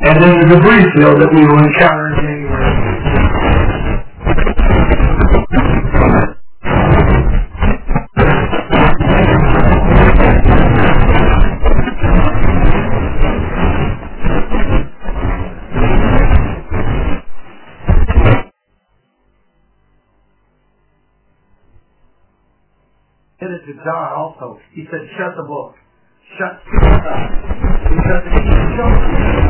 and then the debris field that we will encounter in January. It to John also. He said, shut the book. Shut the book up. Because if you don't,